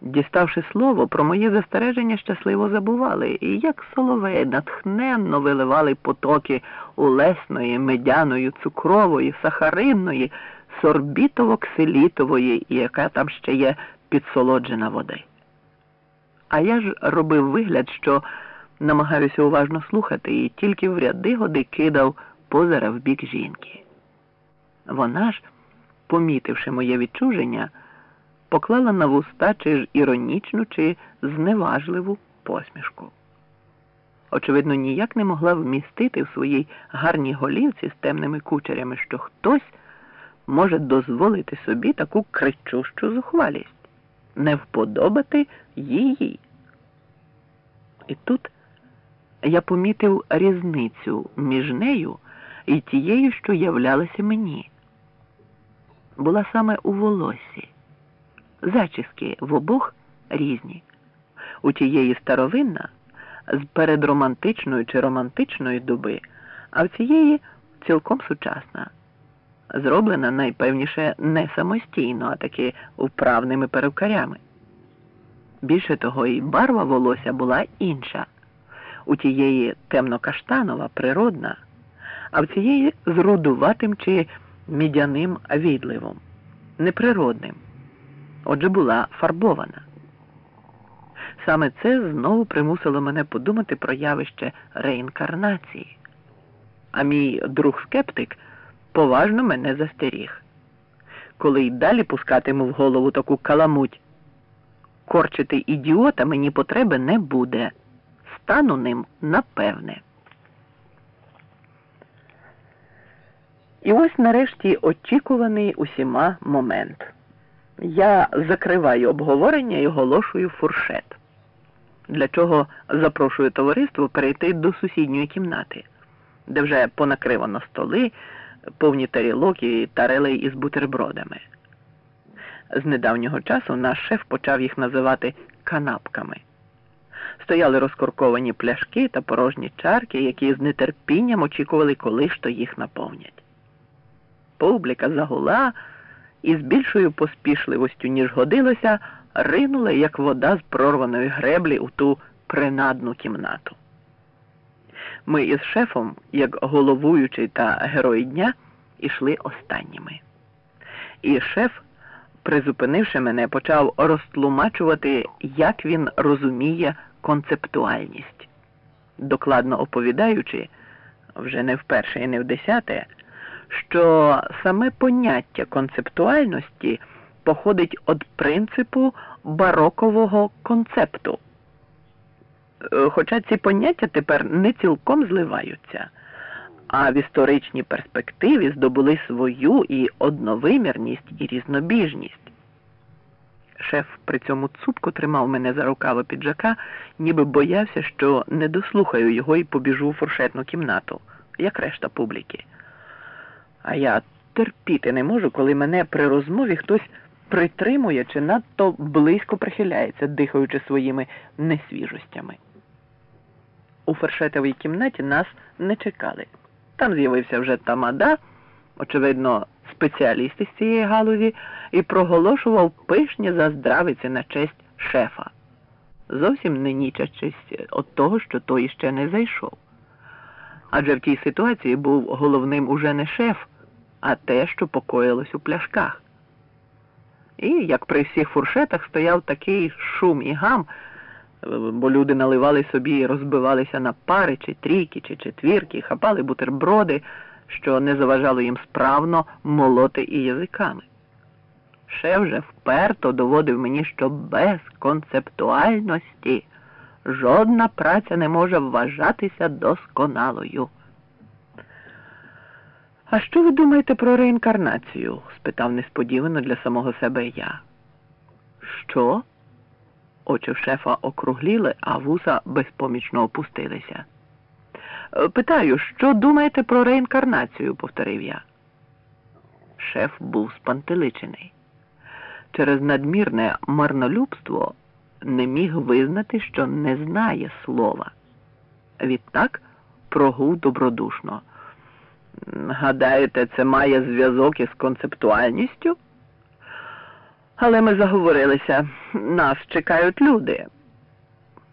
діставши слово, про моє застереження щасливо забували, і як соловей натхненно виливали потоки улесної, медяної, цукрової, сахаринної, сорбітово-ксилітової, яка там ще є підсолоджена води. А я ж робив вигляд, що намагаюся уважно слухати, і тільки в ряди годи кидав позира в бік жінки. Вона ж, помітивши моє відчуження, поклала на вуста чи ж іронічну, чи зневажливу посмішку. Очевидно, ніяк не могла вмістити в своїй гарній голівці з темними кучерями, що хтось може дозволити собі таку кричущу зухвалість, не вподобати її. І тут я помітив різницю між нею і тією, що являлася мені. Була саме у волосі. Зачіски в обох різні. У тієї старовинна з передромантичної чи романтичної доби, а в цієї цілком сучасна. Зроблена найпевніше не самостійно, а таки вправними перукарями. Більше того, і барва волосся була інша. У тієї темно-каштанова, природна, а в цієї з рудуватим чи мідяним відливом, неприродним. Отже, була фарбована. Саме це знову примусило мене подумати про явище реінкарнації. А мій друг скептик поважно мене застеріг. Коли й далі пускатиму в голову таку каламуть, корчити ідіота мені потреби не буде. Стану ним напевне. І ось нарешті очікуваний усіма момент. Я закриваю обговорення і оголошую фуршет, для чого запрошую товариство перейти до сусідньої кімнати, де вже понакривано столи, повні тарілок і тарелей із бутербродами. З недавнього часу наш шеф почав їх називати канапками. Стояли розкорковані пляшки та порожні чарки, які з нетерпінням очікували, коли ж то їх наповнять. Публіка загула і з більшою поспішливостю, ніж годилося, ринула, як вода з прорваної греблі у ту принадну кімнату. Ми із шефом, як головуючий та герой дня, ішли останніми. І шеф, призупинивши мене, почав розтлумачувати, як він розуміє концептуальність, докладно оповідаючи, вже не вперше і не в десяте що саме поняття концептуальності походить від принципу барокового концепту. Е, хоча ці поняття тепер не цілком зливаються, а в історичній перспективі здобули свою і одновимірність, і різнобіжність. Шеф при цьому цупко тримав мене за рукава піджака, ніби боявся, що не дослухаю його і побіжу в фуршетну кімнату, як решта публіки. А я терпіти не можу, коли мене при розмові хтось притримує чи надто близько прихиляється, дихаючи своїми несвіжостями. У фершетовій кімнаті нас не чекали. Там з'явився вже тамада, очевидно, спеціаліст із цієї галузі, і проголошував пишні заздравиці на честь шефа, зовсім не нічачись від того, що той іще не зайшов. Адже в тій ситуації був головним уже не шеф а те, що покоїлось у пляшках. І, як при всіх фуршетах, стояв такий шум і гам, бо люди наливали собі і розбивалися на пари, чи трійки, чи четвірки, хапали бутерброди, що не заважало їм справно молоти і язиками. Ще вже вперто доводив мені, що без концептуальності жодна праця не може вважатися досконалою. А що ви думаєте про реінкарнацію? спитав несподівано для самого себе я. Що? Очі шефа округліли, а вуса безпомічно опустилися. «Е, питаю, що думаєте про реінкарнацію? повторив я. Шеф був спантеличений. Через надмірне марнолюбство не міг визнати, що не знає слова. Відтак прогув добродушно. Гадаєте, це має зв'язок із концептуальністю? Але ми заговорилися. Нас чекають люди.